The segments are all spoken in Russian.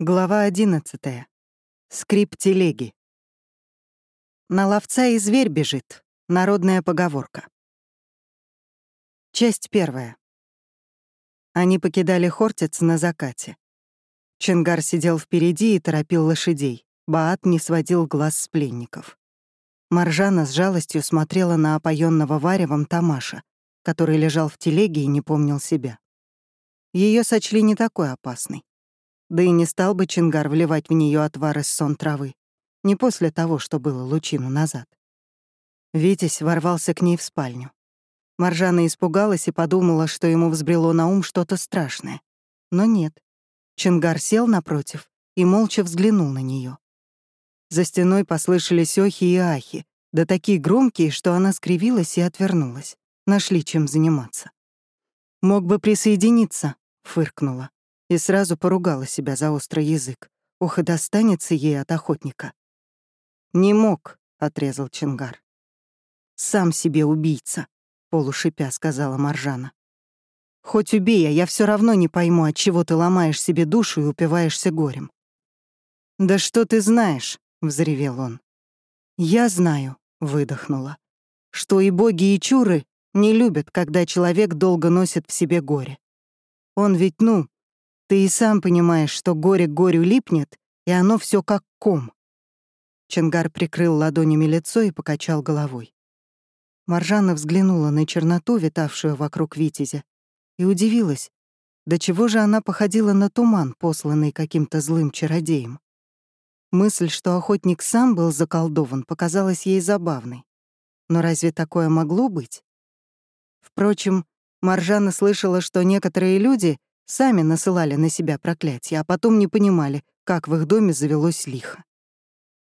Глава 11. Скрип телеги. На ловца и зверь бежит. Народная поговорка. Часть первая. Они покидали Хортиц на закате. Чингар сидел впереди и торопил лошадей. Баат не сводил глаз с пленников. Маржана с жалостью смотрела на опоенного варевом Тамаша, который лежал в телеге и не помнил себя. Ее сочли не такой опасной. Да и не стал бы Чингар вливать в нее отвар из сон травы. Не после того, что было лучину назад. Витязь ворвался к ней в спальню. Маржана испугалась и подумала, что ему взбрело на ум что-то страшное. Но нет. Чингар сел напротив и молча взглянул на нее. За стеной послышались охи и ахи, да такие громкие, что она скривилась и отвернулась. Нашли чем заниматься. «Мог бы присоединиться», — фыркнула и сразу поругала себя за острый язык. Ох, и достанется ей от охотника. «Не мог», — отрезал Чингар. «Сам себе убийца», — полушипя сказала Маржана. «Хоть убей, а я все равно не пойму, от чего ты ломаешь себе душу и упиваешься горем». «Да что ты знаешь?» — взревел он. «Я знаю», — выдохнула, «что и боги, и чуры не любят, когда человек долго носит в себе горе. Он ведь, ну, ты и сам понимаешь, что горе к горю липнет, и оно все как ком. Чангар прикрыл ладонями лицо и покачал головой. Маржана взглянула на черноту, витавшую вокруг Витязя, и удивилась, до чего же она походила на туман, посланный каким-то злым чародеем. Мысль, что охотник сам был заколдован, показалась ей забавной. Но разве такое могло быть? Впрочем, Маржана слышала, что некоторые люди Сами насылали на себя проклятие, а потом не понимали, как в их доме завелось лихо.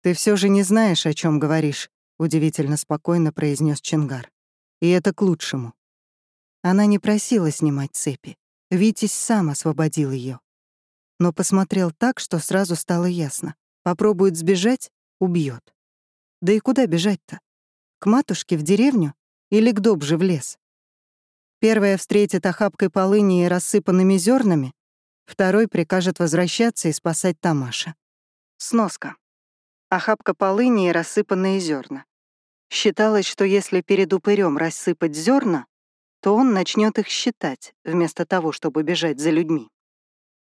«Ты все же не знаешь, о чем говоришь», — удивительно спокойно произнес Чингар. «И это к лучшему». Она не просила снимать цепи. Витязь сам освободил ее. Но посмотрел так, что сразу стало ясно. Попробует сбежать — убьет. Да и куда бежать-то? К матушке в деревню или к Добже в лес? Первая встретит охапкой полыни и рассыпанными зернами, второй прикажет возвращаться и спасать Тамаша. Сноска. Охапка полыни и рассыпанные зерна. Считалось, что если перед упырем рассыпать зерна, то он начнет их считать, вместо того, чтобы бежать за людьми.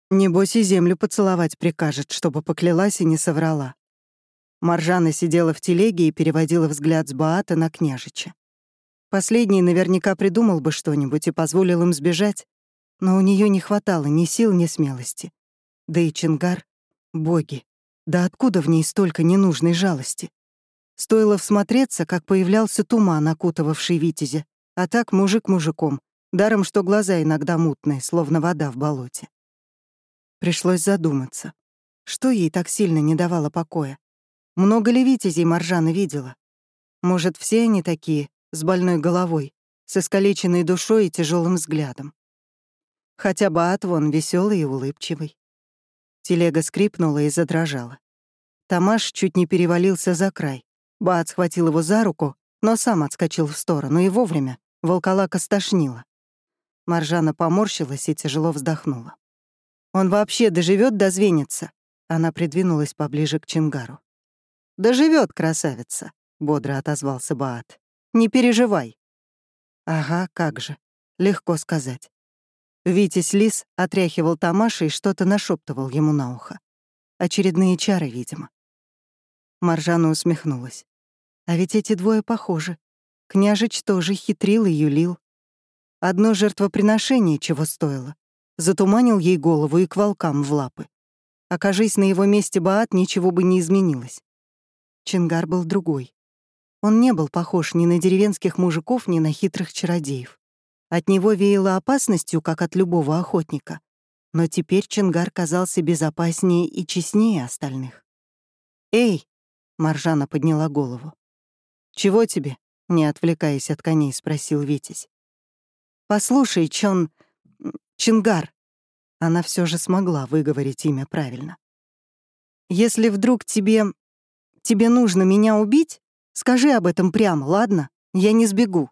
Небось и землю поцеловать прикажет, чтобы поклялась и не соврала. Маржана сидела в телеге и переводила взгляд с Баата на княжича. Последний наверняка придумал бы что-нибудь и позволил им сбежать, но у нее не хватало ни сил, ни смелости. Да и Чингар — боги. Да откуда в ней столько ненужной жалости? Стоило всмотреться, как появлялся туман, окутывавший Витязя, а так мужик мужиком, даром что глаза иногда мутные, словно вода в болоте. Пришлось задуматься. Что ей так сильно не давало покоя? Много ли Витязей Маржана видела? Может, все они такие, с больной головой, с искалеченной душой и тяжелым взглядом. Хотя Баат вон веселый и улыбчивый. Телега скрипнула и задрожала. Тамаш чуть не перевалился за край. Баат схватил его за руку, но сам отскочил в сторону, и вовремя волколака стошнило. Маржана поморщилась и тяжело вздохнула. «Он вообще доживет до Звенница?» Она придвинулась поближе к Чингару. «Доживет, красавица», — бодро отозвался Баат. Не переживай». Ага, как же. Легко сказать. Витязь Лис отряхивал Тамаша и что-то нашептывал ему на ухо. Очередные чары, видимо. Маржана усмехнулась. А ведь эти двое похожи. Княжич тоже хитрил и юлил. Одно жертвоприношение чего стоило. Затуманил ей голову и к волкам в лапы. Окажись на его месте Баат, ничего бы не изменилось. Чингар был другой. Он не был похож ни на деревенских мужиков, ни на хитрых чародеев. От него веяло опасностью, как от любого охотника. Но теперь Чингар казался безопаснее и честнее остальных. «Эй!» — Маржана подняла голову. «Чего тебе?» — не отвлекаясь от коней, спросил Витязь. «Послушай, Чон... Чингар». Она все же смогла выговорить имя правильно. «Если вдруг тебе... тебе нужно меня убить, Скажи об этом прямо, ладно? Я не сбегу».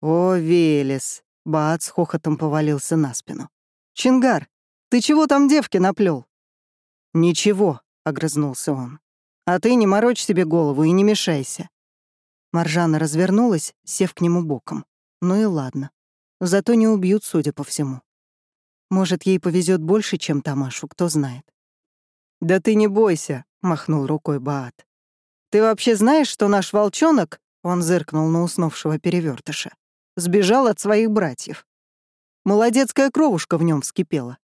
«О, Велес!» — Баат с хохотом повалился на спину. «Чингар, ты чего там девки наплел? «Ничего», — огрызнулся он. «А ты не морочь себе голову и не мешайся». Маржана развернулась, сев к нему боком. Ну и ладно. Зато не убьют, судя по всему. Может, ей повезет больше, чем Тамашу, кто знает. «Да ты не бойся», — махнул рукой Баат. «Ты вообще знаешь, что наш волчонок, — он зыркнул на уснувшего перевертыша, — сбежал от своих братьев. Молодецкая кровушка в нем вскипела.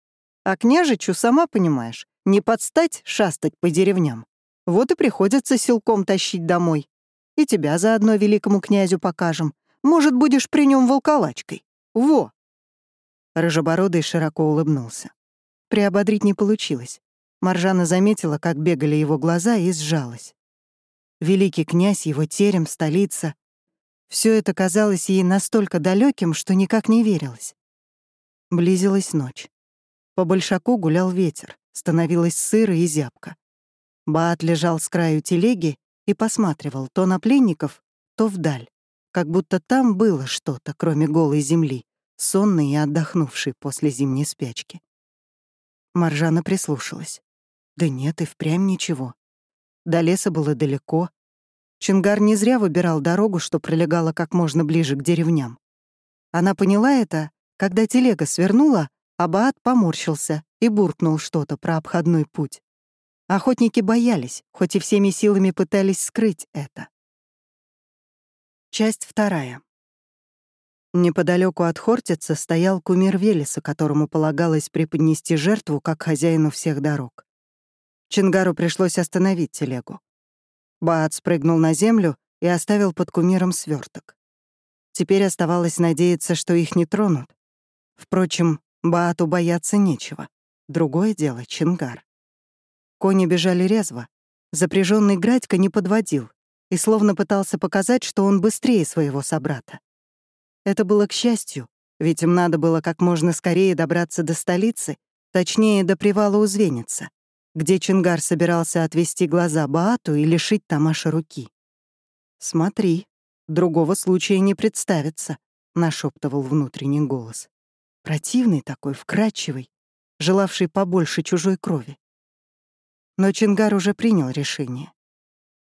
А княжичу, сама понимаешь, не подстать шастать по деревням. Вот и приходится силком тащить домой. И тебя заодно великому князю покажем. Может, будешь при нем волколачкой. Во!» Рыжебородый широко улыбнулся. Приободрить не получилось. Маржана заметила, как бегали его глаза, и сжалась. Великий князь, его терем, столица. Все это казалось ей настолько далеким, что никак не верилось. Близилась ночь. По большаку гулял ветер, становилось сыро и зябко. Баат лежал с краю телеги и посматривал то на пленников, то вдаль, как будто там было что-то, кроме голой земли, сонной и отдохнувшей после зимней спячки. Маржана прислушалась. Да нет, и впрямь ничего. До леса было далеко. Чингар не зря выбирал дорогу, что пролегала как можно ближе к деревням. Она поняла это, когда телега свернула, Абаат поморщился и буркнул что-то про обходной путь. Охотники боялись, хоть и всеми силами пытались скрыть это. Часть вторая. Неподалеку от Хортица стоял кумир Велеса, которому полагалось преподнести жертву как хозяину всех дорог. Чингару пришлось остановить телегу. Баат спрыгнул на землю и оставил под кумиром сверток. Теперь оставалось надеяться, что их не тронут. Впрочем, Баату бояться нечего. Другое дело — Чингар. Кони бежали резво. Запряженный Градька не подводил и словно пытался показать, что он быстрее своего собрата. Это было к счастью, ведь им надо было как можно скорее добраться до столицы, точнее, до привала Узвеница где Чингар собирался отвести глаза Баату и лишить Тамаша руки. «Смотри, другого случая не представится», — нашептывал внутренний голос. Противный такой, вкрадчивый, желавший побольше чужой крови. Но Чингар уже принял решение.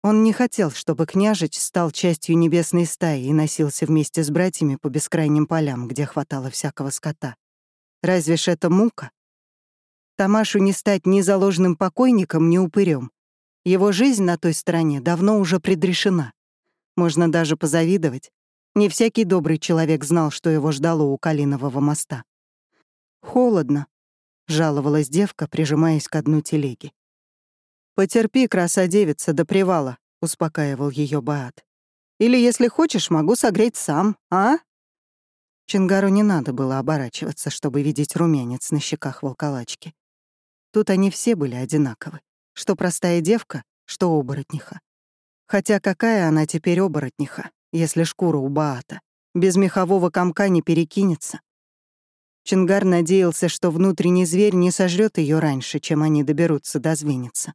Он не хотел, чтобы княжич стал частью небесной стаи и носился вместе с братьями по бескрайним полям, где хватало всякого скота. Разве ж это мука? Тамашу не стать ни заложенным покойником, ни упырем. Его жизнь на той стороне давно уже предрешена. Можно даже позавидовать. Не всякий добрый человек знал, что его ждало у Калинового моста. «Холодно», — жаловалась девка, прижимаясь к дну телеги. «Потерпи, краса-девица, до привала», — успокаивал ее Баат. «Или, если хочешь, могу согреть сам, а?» Чингару не надо было оборачиваться, чтобы видеть румянец на щеках волколачки. Тут они все были одинаковы. Что простая девка, что оборотниха. Хотя какая она теперь оборотниха, если шкура у Баата? Без мехового комка не перекинется. Чингар надеялся, что внутренний зверь не сожрет ее раньше, чем они доберутся до Звеница.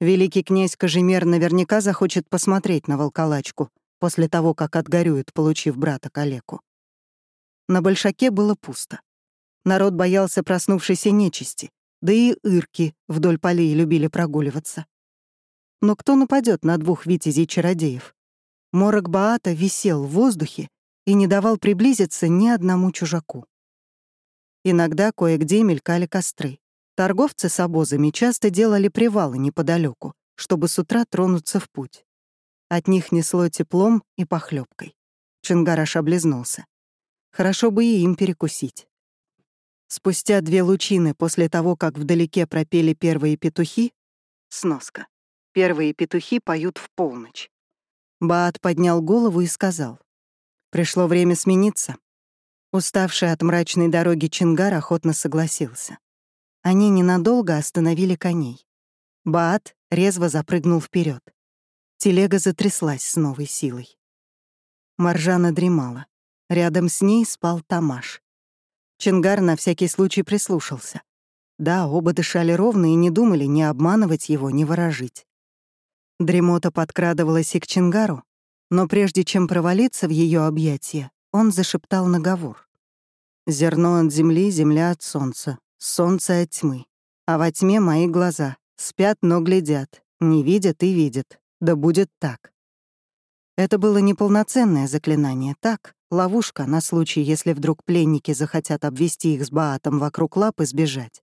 Великий князь Кожемер наверняка захочет посмотреть на волколачку после того, как отгорюет, получив брата калеку. На большаке было пусто. Народ боялся проснувшейся нечисти, да и ирки вдоль полей любили прогуливаться. Но кто нападет на двух витязей-чародеев? Морок Баата висел в воздухе и не давал приблизиться ни одному чужаку. Иногда кое-где мелькали костры. Торговцы с обозами часто делали привалы неподалеку, чтобы с утра тронуться в путь. От них несло теплом и похлебкой. Чингараш облизнулся. Хорошо бы и им перекусить. Спустя две лучины после того, как вдалеке пропели первые петухи, сноска. Первые петухи поют в полночь. Баат поднял голову и сказал. Пришло время смениться. Уставший от мрачной дороги Чингар охотно согласился. Они ненадолго остановили коней. Баат резво запрыгнул вперед. Телега затряслась с новой силой. Маржана дремала. Рядом с ней спал Тамаш. Чингар на всякий случай прислушался. Да, оба дышали ровно и не думали ни обманывать его, ни ворожить. Дремота подкрадывалась и к Чингару, но прежде чем провалиться в ее объятия, он зашептал наговор. «Зерно от земли, земля от солнца, солнце от тьмы, а во тьме мои глаза, Спят, но глядят, не видят и видят. Да будет так. Это было неполноценное заклинание, так, ловушка на случай, если вдруг пленники захотят обвести их с Баатом вокруг лап и сбежать.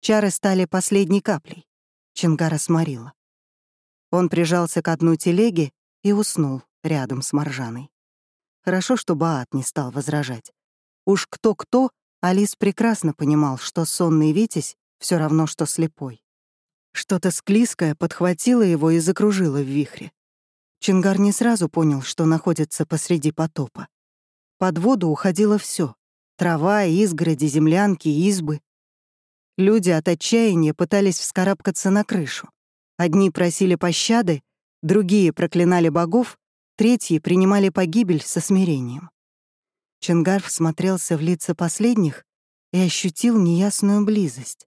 Чары стали последней каплей. Чингара сморила. Он прижался к одной телеге и уснул рядом с Маржаной. Хорошо, что Баат не стал возражать. Уж кто-кто, Алис прекрасно понимал, что сонный Витязь все равно, что слепой. Что-то склизкое подхватило его и закружило в вихре. Чингар не сразу понял, что находится посреди потопа. Под воду уходило все: трава, изгороди, землянки, избы. Люди от отчаяния пытались вскарабкаться на крышу. Одни просили пощады, другие проклинали богов, третьи принимали погибель со смирением. Чингар всмотрелся в лица последних и ощутил неясную близость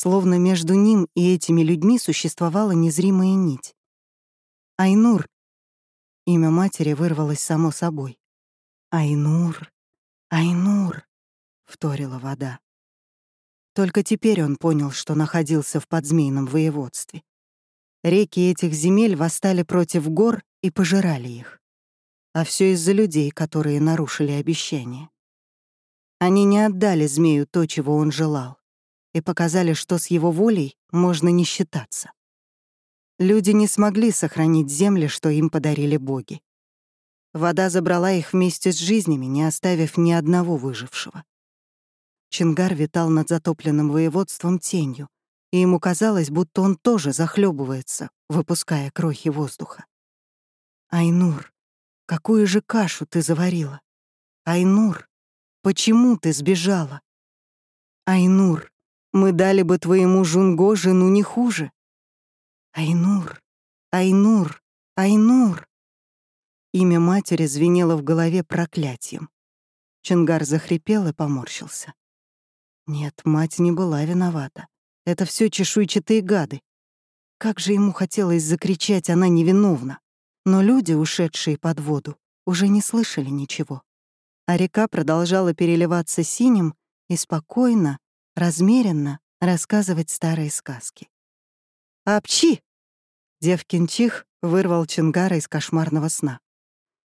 словно между ним и этими людьми существовала незримая нить. Айнур. Имя матери вырвалось само собой. Айнур, Айнур, вторила вода. Только теперь он понял, что находился в подзмейном воеводстве. Реки этих земель восстали против гор и пожирали их. А все из-за людей, которые нарушили обещание. Они не отдали змею то, чего он желал и показали, что с его волей можно не считаться. Люди не смогли сохранить земли, что им подарили боги. Вода забрала их вместе с жизнями, не оставив ни одного выжившего. Чингар витал над затопленным воеводством тенью, и ему казалось, будто он тоже захлебывается, выпуская крохи воздуха. «Айнур, какую же кашу ты заварила? Айнур, почему ты сбежала? Айнур, мы дали бы твоему Жунго жену не хуже. Айнур, Айнур, Айнур. Имя матери звенело в голове проклятием. Чингар захрипел и поморщился. Нет, мать не была виновата. Это все чешуйчатые гады. Как же ему хотелось закричать «она невиновна!» Но люди, ушедшие под воду, уже не слышали ничего. А река продолжала переливаться синим и спокойно, размеренно рассказывать старые сказки. «Апчи!» Девкин чих вырвал Чингара из кошмарного сна.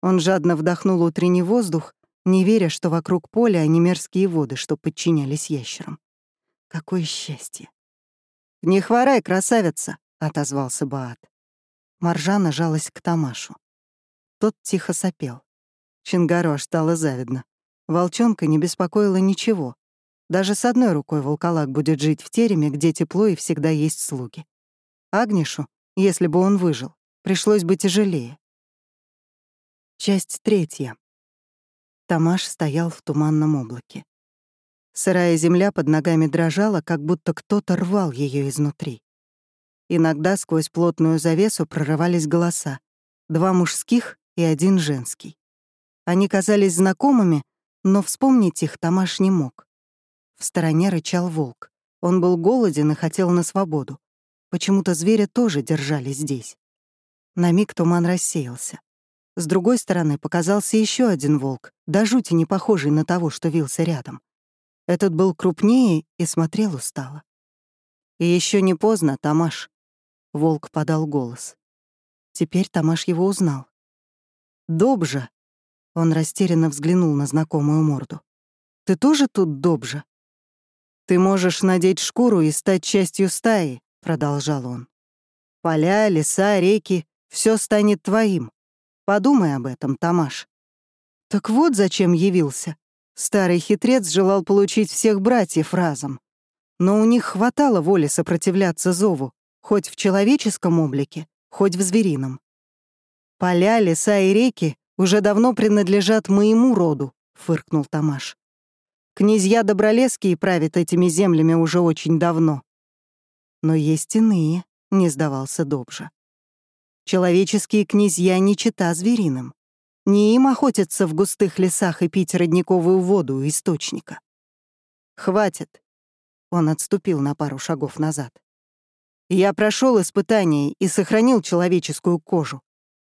Он жадно вдохнул утренний воздух, не веря, что вокруг поля они мерзкие воды, что подчинялись ящерам. Какое счастье! «Не хворай, красавица!» — отозвался Баат. Маржана жалась к Тамашу. Тот тихо сопел. Чингару аж стало завидно. Волчонка не беспокоило ничего, даже с одной рукой волколак будет жить в тереме, где тепло и всегда есть слуги. Агнишу, если бы он выжил, пришлось бы тяжелее. Часть третья. Тамаш стоял в туманном облаке. Сырая земля под ногами дрожала, как будто кто-то рвал ее изнутри. Иногда сквозь плотную завесу прорывались голоса. Два мужских и один женский. Они казались знакомыми, но вспомнить их Тамаш не мог. В стороне рычал волк. Он был голоден и хотел на свободу. Почему-то зверя тоже держали здесь. На миг туман рассеялся. С другой стороны показался еще один волк, до жути не похожий на того, что вился рядом. Этот был крупнее и смотрел устало. «И еще не поздно, Тамаш», — волк подал голос. Теперь Тамаш его узнал. «Добжа!» — он растерянно взглянул на знакомую морду. «Ты тоже тут Добжа?» «Ты можешь надеть шкуру и стать частью стаи», — продолжал он. «Поля, леса, реки — все станет твоим. Подумай об этом, Тамаш». Так вот зачем явился. Старый хитрец желал получить всех братьев разом. Но у них хватало воли сопротивляться зову, хоть в человеческом облике, хоть в зверином. «Поля, леса и реки уже давно принадлежат моему роду», — фыркнул Тамаш. Князья Добролесские правят этими землями уже очень давно. Но есть иные, — не сдавался Добжа. Человеческие князья не чита звериным. Не им охотятся в густых лесах и пить родниковую воду у источника. «Хватит!» — он отступил на пару шагов назад. «Я прошел испытание и сохранил человеческую кожу.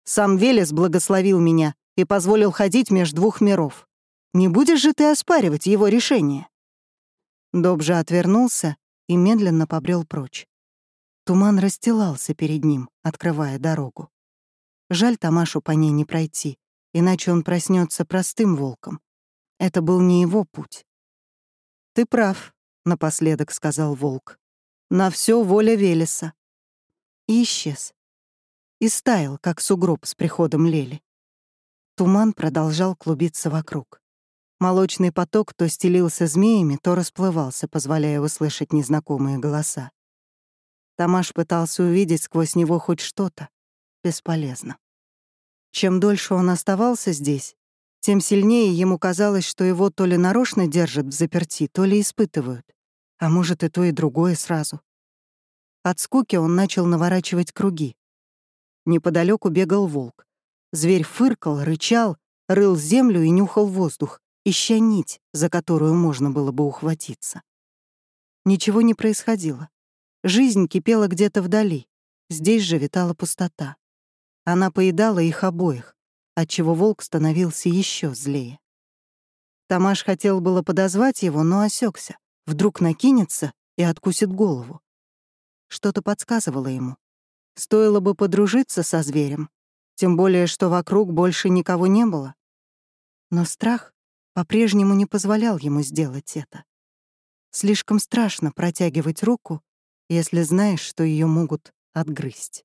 Сам Велес благословил меня и позволил ходить между двух миров. Не будешь же ты оспаривать его решение?» Добжа отвернулся и медленно побрел прочь. Туман расстилался перед ним, открывая дорогу. Жаль Тамашу по ней не пройти, иначе он проснется простым волком. Это был не его путь. «Ты прав», — напоследок сказал волк. «На все воля Велеса». И исчез. И стаял, как сугроб с приходом Лели. Туман продолжал клубиться вокруг. Молочный поток то стелился змеями, то расплывался, позволяя услышать незнакомые голоса. Тамаш пытался увидеть сквозь него хоть что-то. Бесполезно. Чем дольше он оставался здесь, тем сильнее ему казалось, что его то ли нарочно держат в заперти, то ли испытывают. А может, и то, и другое сразу. От скуки он начал наворачивать круги. Неподалеку бегал волк. Зверь фыркал, рычал, рыл землю и нюхал воздух, ища нить, за которую можно было бы ухватиться. Ничего не происходило. Жизнь кипела где-то вдали. Здесь же витала пустота. Она поедала их обоих, отчего волк становился еще злее. Тамаш хотел было подозвать его, но осекся. Вдруг накинется и откусит голову. Что-то подсказывало ему. Стоило бы подружиться со зверем, тем более, что вокруг больше никого не было. Но страх по-прежнему не позволял ему сделать это. Слишком страшно протягивать руку, если знаешь, что ее могут отгрызть.